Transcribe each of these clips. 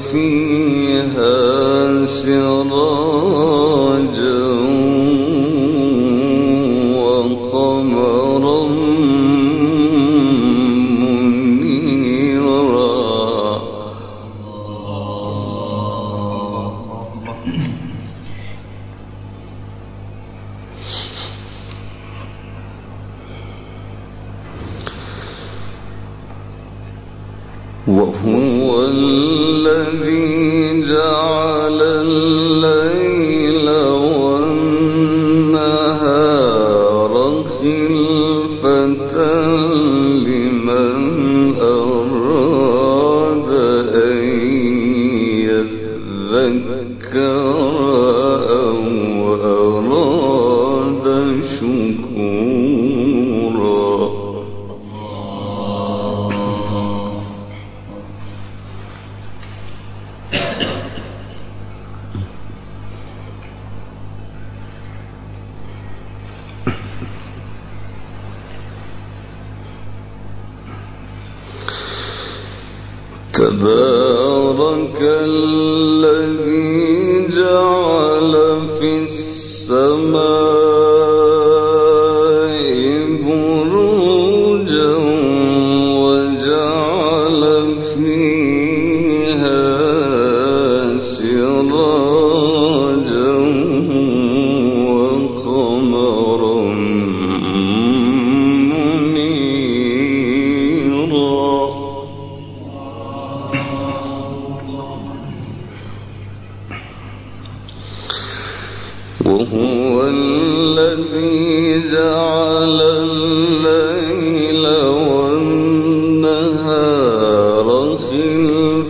فيها سراج في السماء أدخل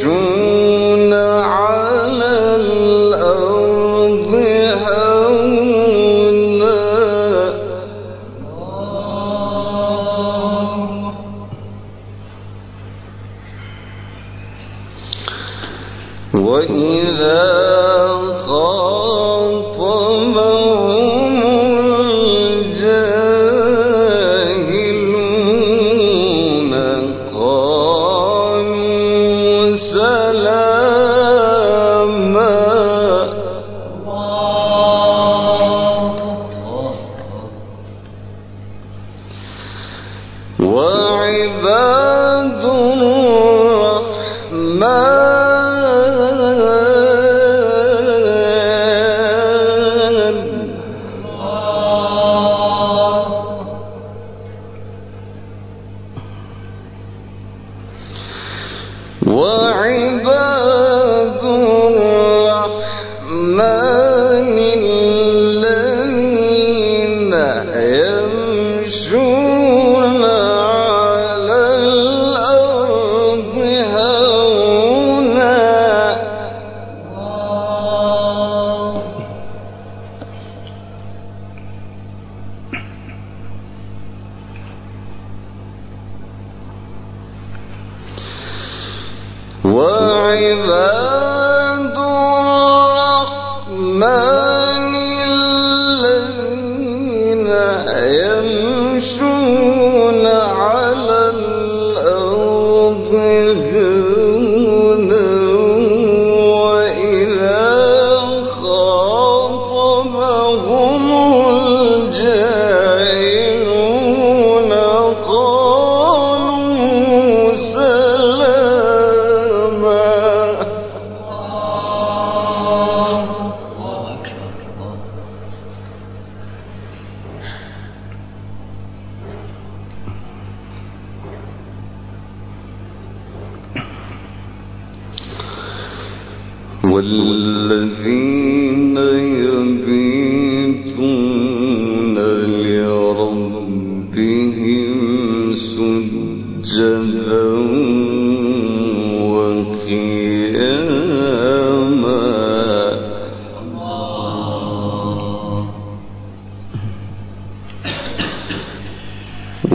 说 وعباد إذا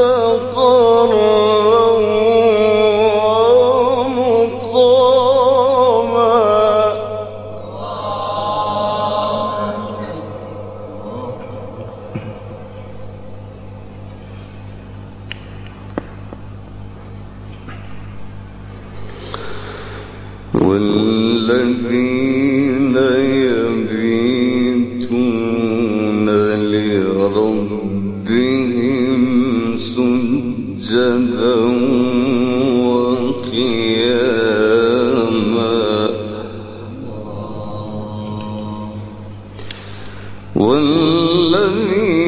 تقر مستقر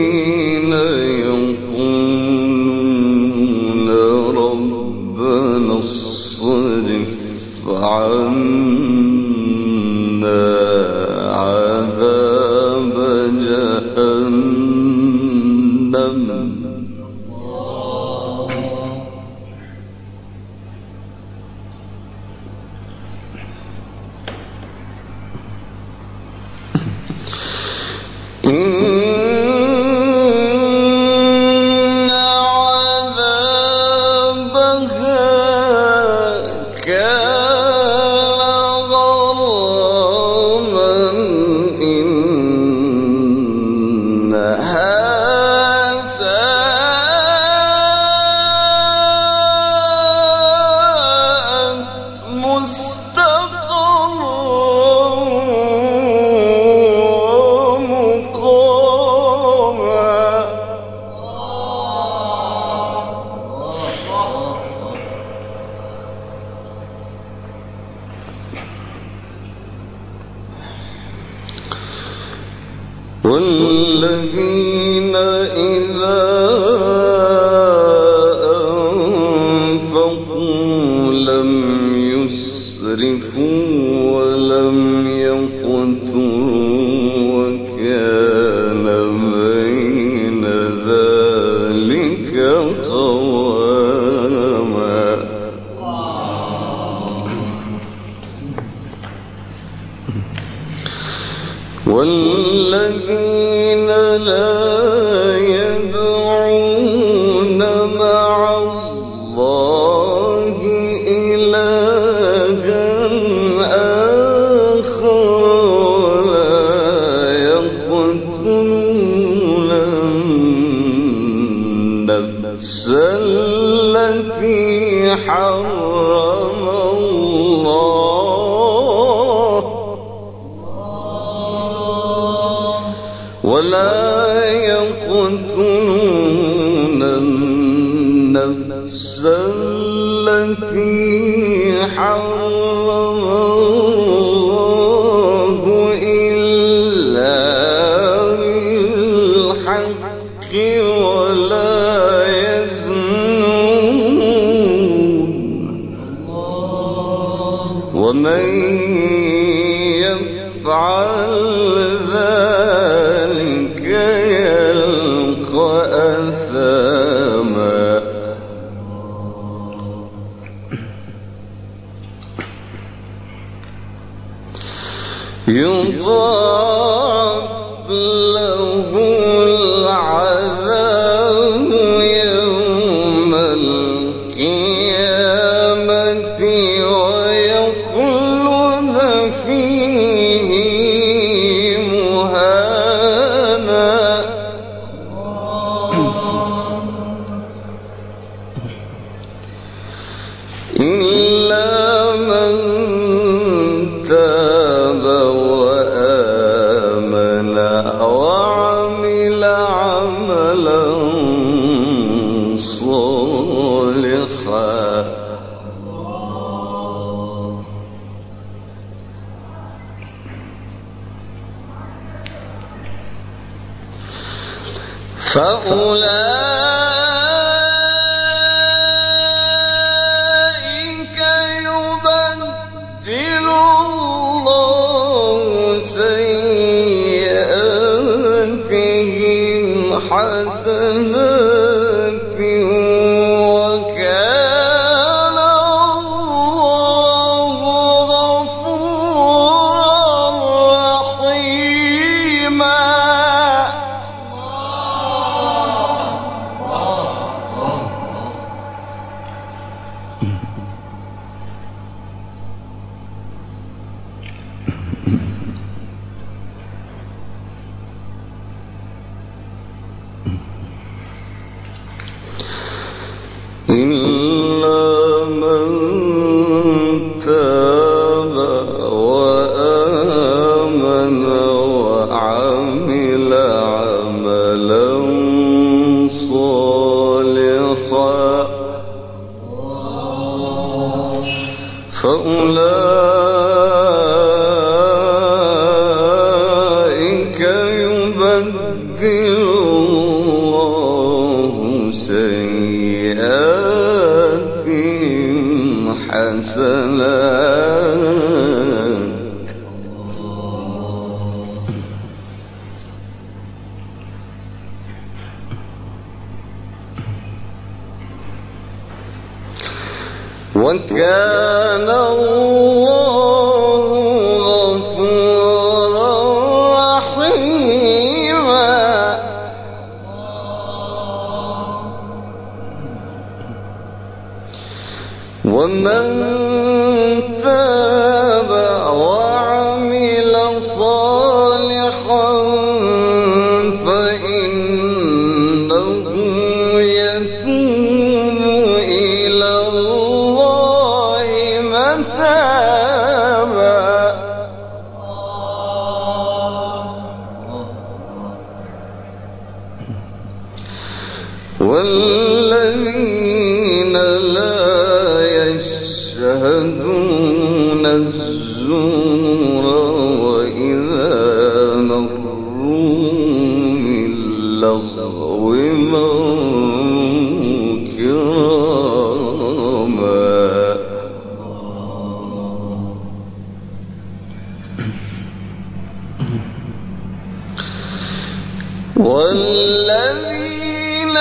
والذين إذا ومن حسنات حسنات وكان والذين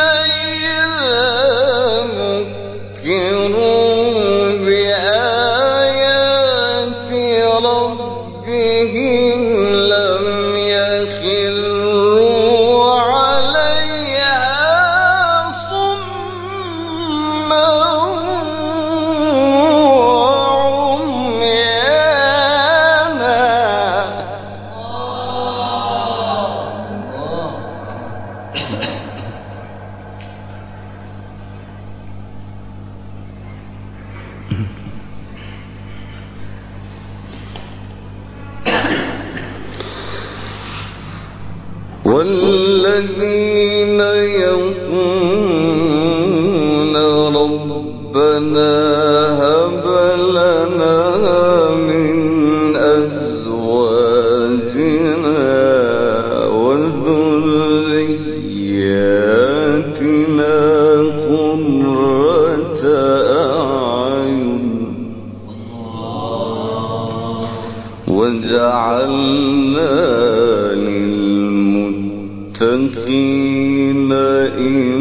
للمتقين إماما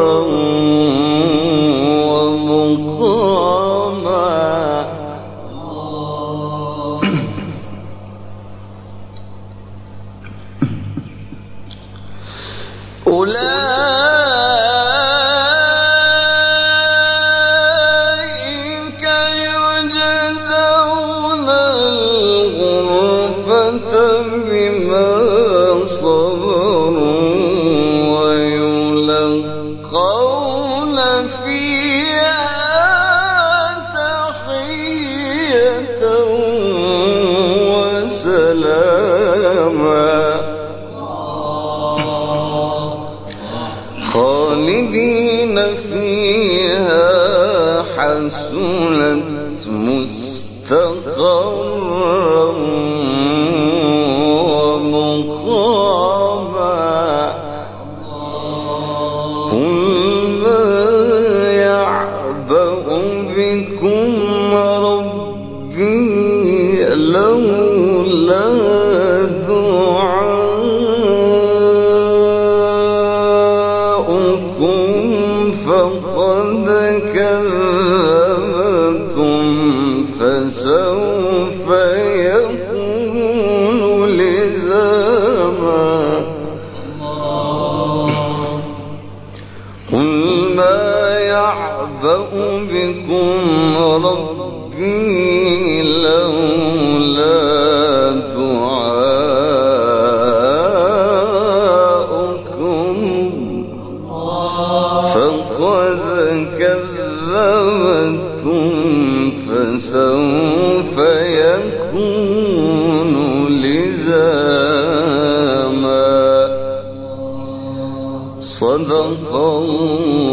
فسوف يكون لزاما. صدق الله.